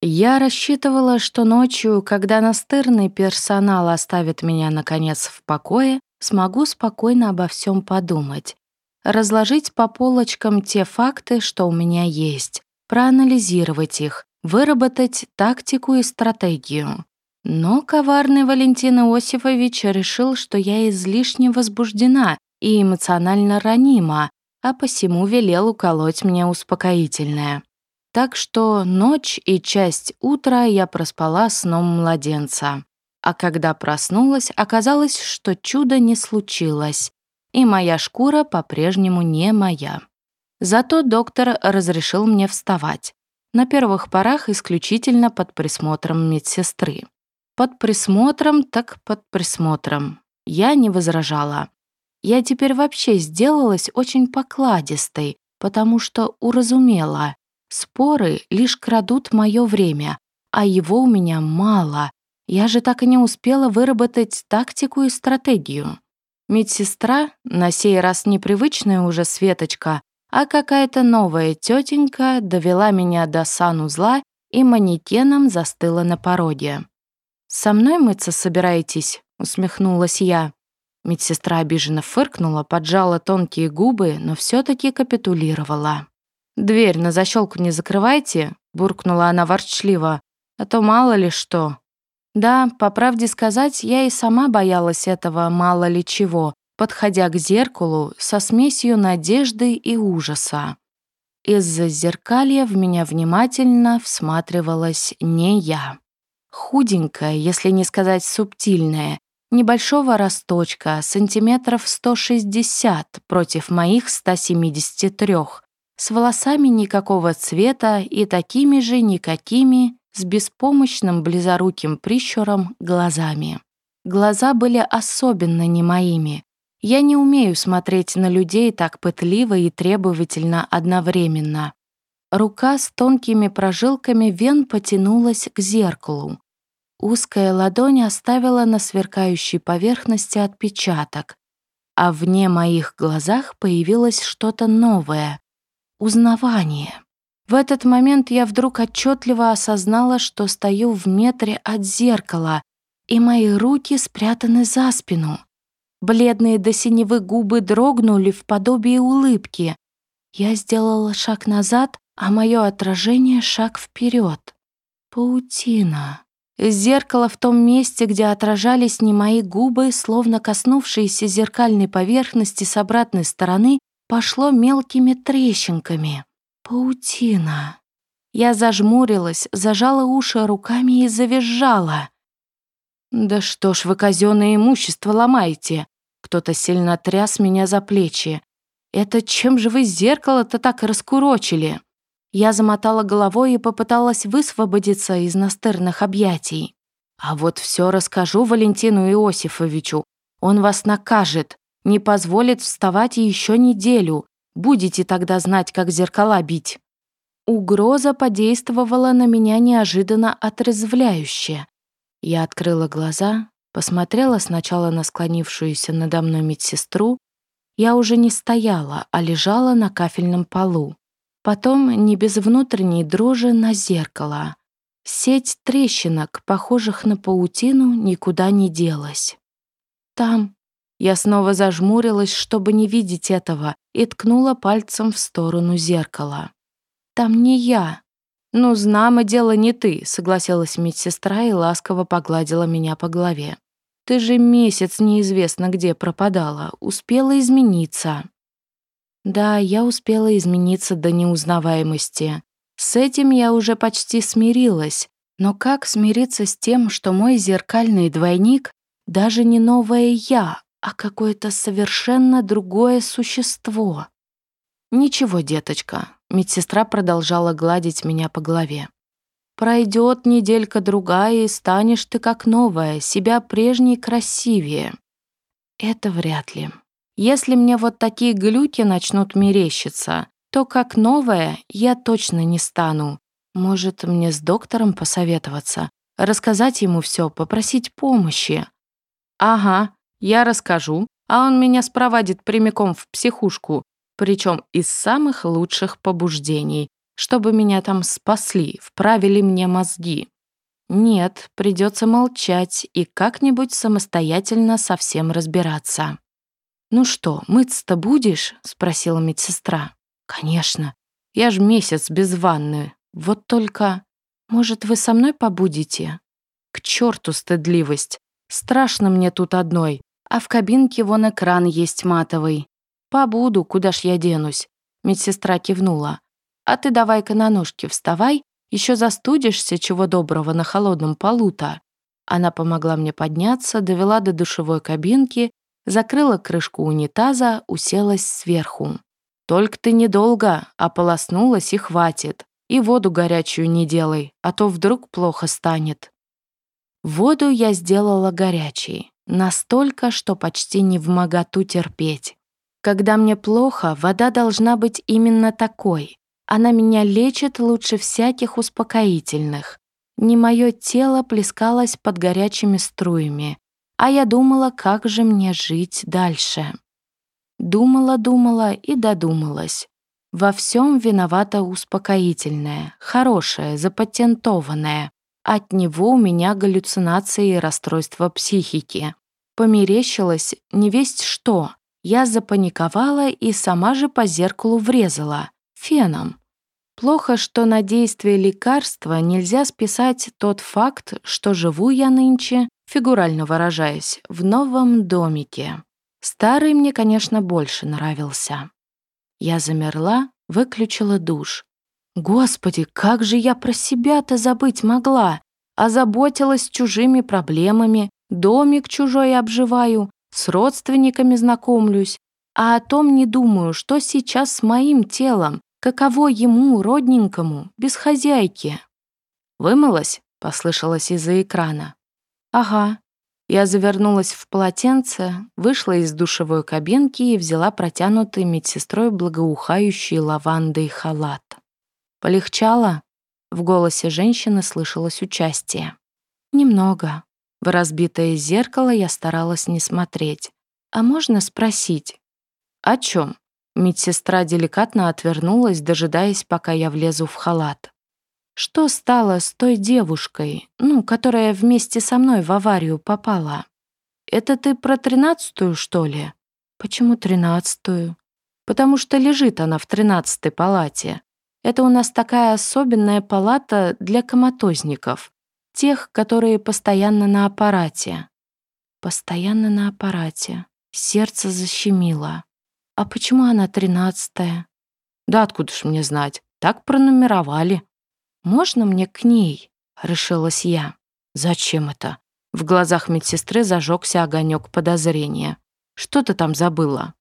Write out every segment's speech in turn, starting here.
Я рассчитывала, что ночью, когда настырный персонал оставит меня, наконец, в покое, смогу спокойно обо всем подумать. Разложить по полочкам те факты, что у меня есть, проанализировать их, выработать тактику и стратегию. Но коварный Валентин Иосифович решил, что я излишне возбуждена и эмоционально ранима, а посему велел уколоть мне успокоительное. Так что ночь и часть утра я проспала сном младенца. А когда проснулась, оказалось, что чудо не случилось, и моя шкура по-прежнему не моя. Зато доктор разрешил мне вставать. На первых порах исключительно под присмотром медсестры. Под присмотром так под присмотром. Я не возражала. Я теперь вообще сделалась очень покладистой, потому что уразумела, споры лишь крадут мое время, а его у меня мало. Я же так и не успела выработать тактику и стратегию. Медсестра, на сей раз непривычная уже Светочка, а какая-то новая тетенька довела меня до санузла и манекеном застыла на пороге. «Со мной мыться собираетесь?» — усмехнулась я. Медсестра обиженно фыркнула, поджала тонкие губы, но все таки капитулировала. «Дверь на защелку не закрывайте», — буркнула она ворчливо, «а то мало ли что». Да, по правде сказать, я и сама боялась этого мало ли чего, подходя к зеркалу со смесью надежды и ужаса. Из-за зеркалья в меня внимательно всматривалась не я. Худенькая, если не сказать субтильная, небольшого росточка, сантиметров 160 против моих 173, с волосами никакого цвета и такими же никакими, с беспомощным близоруким прищуром глазами. Глаза были особенно не моими. Я не умею смотреть на людей так пытливо и требовательно одновременно. Рука с тонкими прожилками вен потянулась к зеркалу. Узкая ладонь оставила на сверкающей поверхности отпечаток, а вне моих глазах появилось что-то новое — узнавание. В этот момент я вдруг отчетливо осознала, что стою в метре от зеркала, и мои руки спрятаны за спину. Бледные до синевы губы дрогнули в подобии улыбки. Я сделала шаг назад, а мое отражение — шаг вперед. Паутина. Зеркало в том месте, где отражались не мои губы, словно коснувшиеся зеркальной поверхности с обратной стороны, пошло мелкими трещинками. Паутина. Я зажмурилась, зажала уши руками и завизжала. «Да что ж вы казенное имущество ломаете?» Кто-то сильно тряс меня за плечи. «Это чем же вы зеркало-то так раскурочили?» Я замотала головой и попыталась высвободиться из настырных объятий. «А вот все расскажу Валентину Иосифовичу. Он вас накажет, не позволит вставать еще неделю. Будете тогда знать, как зеркала бить». Угроза подействовала на меня неожиданно отрезвляюще. Я открыла глаза, посмотрела сначала на склонившуюся надо мной медсестру. Я уже не стояла, а лежала на кафельном полу. Потом, не без внутренней дрожи, на зеркало. Сеть трещинок, похожих на паутину, никуда не делась. Там. Я снова зажмурилась, чтобы не видеть этого, и ткнула пальцем в сторону зеркала. Там не я. Ну, знамо дело не ты, согласилась медсестра и ласково погладила меня по голове. Ты же месяц неизвестно где пропадала, успела измениться. Да, я успела измениться до неузнаваемости. С этим я уже почти смирилась. Но как смириться с тем, что мой зеркальный двойник даже не новое «я», а какое-то совершенно другое существо? «Ничего, деточка», — медсестра продолжала гладить меня по голове. «Пройдет неделька-другая, и станешь ты как новая, себя прежней красивее». Это вряд ли. Если мне вот такие глюки начнут мерещиться, то как новая я точно не стану. Может, мне с доктором посоветоваться, рассказать ему все, попросить помощи. Ага, я расскажу, а он меня спровадит прямиком в психушку, причем из самых лучших побуждений, чтобы меня там спасли, вправили мне мозги. Нет, придется молчать и как-нибудь самостоятельно совсем разбираться. «Ну что, мыться-то будешь?» — спросила медсестра. «Конечно. Я ж месяц без ванны. Вот только... Может, вы со мной побудете?» «К черту стыдливость. Страшно мне тут одной. А в кабинке вон экран есть матовый. Побуду, куда ж я денусь?» Медсестра кивнула. «А ты давай-ка на ножки вставай еще застудишься, чего доброго, на холодном полу-то». Она помогла мне подняться, довела до душевой кабинки, закрыла крышку унитаза, уселась сверху. «Только ты недолго, ополоснулась и хватит. И воду горячую не делай, а то вдруг плохо станет». Воду я сделала горячей, настолько, что почти не в моготу терпеть. Когда мне плохо, вода должна быть именно такой, она меня лечит лучше всяких успокоительных. Не мое тело плескалось под горячими струями, а я думала, как же мне жить дальше. Думала-думала и додумалась. Во всем виновата успокоительное, хорошее, запатентованное. От него у меня галлюцинации и расстройства психики. Померещилось не весть что. Я запаниковала и сама же по зеркалу врезала феном. Плохо, что на действие лекарства нельзя списать тот факт, что живу я нынче, фигурально выражаясь, в новом домике. Старый мне, конечно, больше нравился. Я замерла, выключила душ. Господи, как же я про себя-то забыть могла? Озаботилась чужими проблемами, домик чужой обживаю, с родственниками знакомлюсь, а о том не думаю, что сейчас с моим телом, Каково ему, родненькому, без хозяйки? «Вымылась?» — послышалось из-за экрана. «Ага». Я завернулась в полотенце, вышла из душевой кабинки и взяла протянутый медсестрой благоухающий лавандой халат. «Полегчало?» — в голосе женщины слышалось участие. «Немного». В разбитое зеркало я старалась не смотреть. «А можно спросить?» «О чем? Медсестра деликатно отвернулась, дожидаясь, пока я влезу в халат. Что стало с той девушкой, ну, которая вместе со мной в аварию попала? Это ты про тринадцатую, что ли? Почему тринадцатую? Потому что лежит она в тринадцатой палате. Это у нас такая особенная палата для коматозников, тех, которые постоянно на аппарате. Постоянно на аппарате. Сердце защемило. «А почему она тринадцатая?» «Да откуда ж мне знать? Так пронумеровали». «Можно мне к ней?» — решилась я. «Зачем это?» В глазах медсестры зажегся огонек подозрения. «Что ты там забыла?»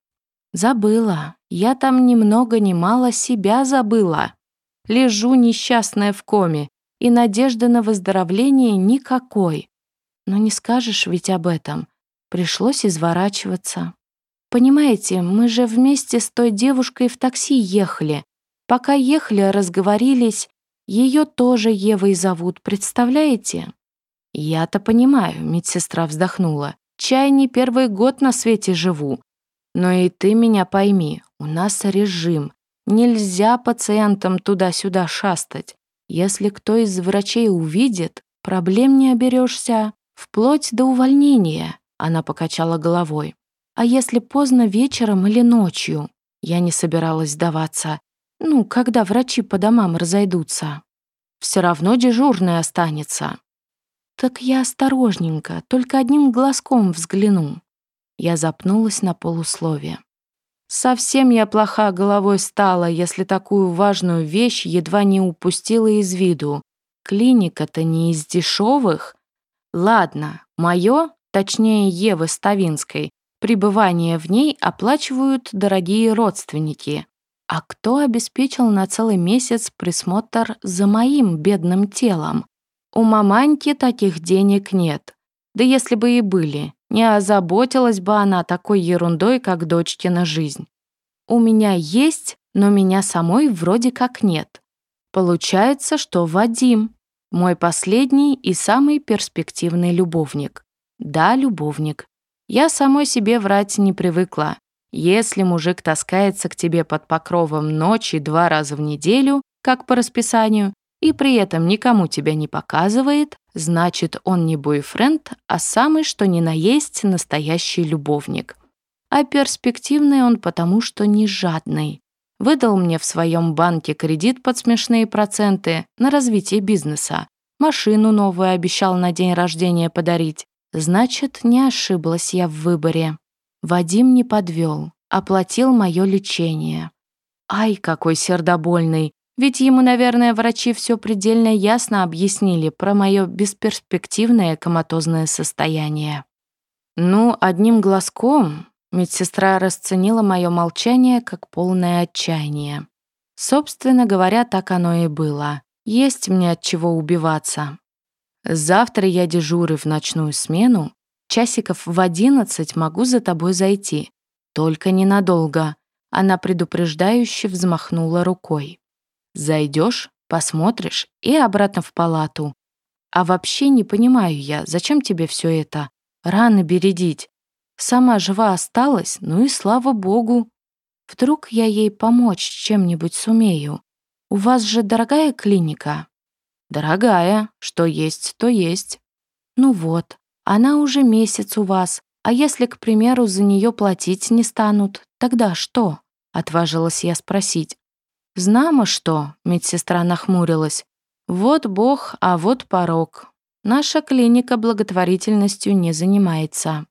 «Забыла. Я там ни много ни мало себя забыла. Лежу несчастная в коме, и надежды на выздоровление никакой. Но не скажешь ведь об этом. Пришлось изворачиваться. Понимаете, мы же вместе с той девушкой в такси ехали. Пока ехали, разговорились. Ее тоже Евой зовут, представляете? Я-то понимаю, медсестра вздохнула. Чай не первый год на свете живу. Но и ты меня пойми, у нас режим. Нельзя пациентам туда-сюда шастать. Если кто из врачей увидит, проблем не оберешься, вплоть до увольнения. Она покачала головой. А если поздно вечером или ночью? Я не собиралась сдаваться. Ну, когда врачи по домам разойдутся. Все равно дежурный останется. Так я осторожненько, только одним глазком взгляну. Я запнулась на полусловие. Совсем я плоха головой стала, если такую важную вещь едва не упустила из виду. Клиника-то не из дешевых. Ладно, мое, точнее Евы Ставинской, Пребывание в ней оплачивают дорогие родственники. А кто обеспечил на целый месяц присмотр за моим бедным телом? У маманьки таких денег нет. Да если бы и были, не озаботилась бы она такой ерундой, как дочкина жизнь. У меня есть, но меня самой вроде как нет. Получается, что Вадим — мой последний и самый перспективный любовник. Да, любовник. Я самой себе врать не привыкла. Если мужик таскается к тебе под покровом ночи два раза в неделю, как по расписанию, и при этом никому тебя не показывает, значит, он не бойфренд, а самый что ни на есть настоящий любовник. А перспективный он потому, что не жадный. Выдал мне в своем банке кредит под смешные проценты на развитие бизнеса. Машину новую обещал на день рождения подарить. Значит, не ошиблась я в выборе. Вадим не подвел, оплатил мое лечение. Ай, какой сердобольный. Ведь ему, наверное, врачи все предельно ясно объяснили про мое бесперспективное коматозное состояние. Ну, одним глазком медсестра расценила мое молчание как полное отчаяние. Собственно говоря, так оно и было. Есть мне от чего убиваться. Завтра я дежурю в ночную смену. Часиков в одиннадцать могу за тобой зайти. Только ненадолго. Она предупреждающе взмахнула рукой. Зайдешь, посмотришь и обратно в палату. А вообще не понимаю я, зачем тебе все это? Раны бередить. Сама жива осталась, ну и слава богу. Вдруг я ей помочь чем-нибудь сумею. У вас же дорогая клиника? «Дорогая, что есть, то есть». «Ну вот, она уже месяц у вас, а если, к примеру, за нее платить не станут, тогда что?» — отважилась я спросить. «Знамо что», — медсестра нахмурилась. «Вот бог, а вот порог. Наша клиника благотворительностью не занимается».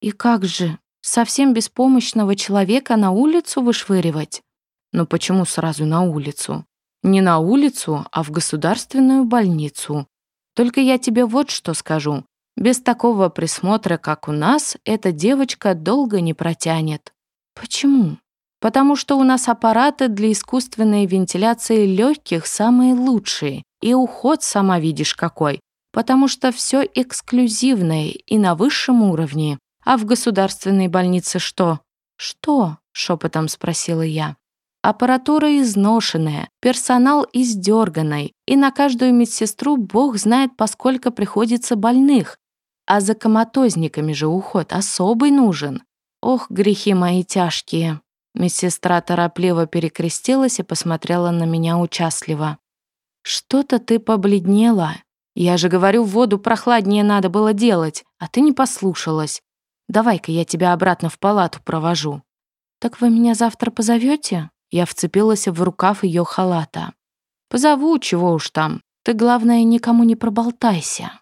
«И как же, совсем беспомощного человека на улицу вышвыривать?» «Ну почему сразу на улицу? Не на улицу, а в государственную больницу. Только я тебе вот что скажу. Без такого присмотра, как у нас, эта девочка долго не протянет. Почему? Потому что у нас аппараты для искусственной вентиляции легких самые лучшие, и уход сама видишь какой. Потому что все эксклюзивное и на высшем уровне. А в государственной больнице что? Что? шепотом спросила я. Аппаратура изношенная, персонал издерганный, и на каждую медсестру бог знает, поскольку приходится больных. А за коматозниками же уход особый нужен. Ох, грехи мои тяжкие. Медсестра торопливо перекрестилась и посмотрела на меня участливо. «Что-то ты побледнела. Я же говорю, воду прохладнее надо было делать, а ты не послушалась. Давай-ка я тебя обратно в палату провожу». «Так вы меня завтра позовете? Я вцепилась в рукав ее халата. «Позову, чего уж там. Ты, главное, никому не проболтайся».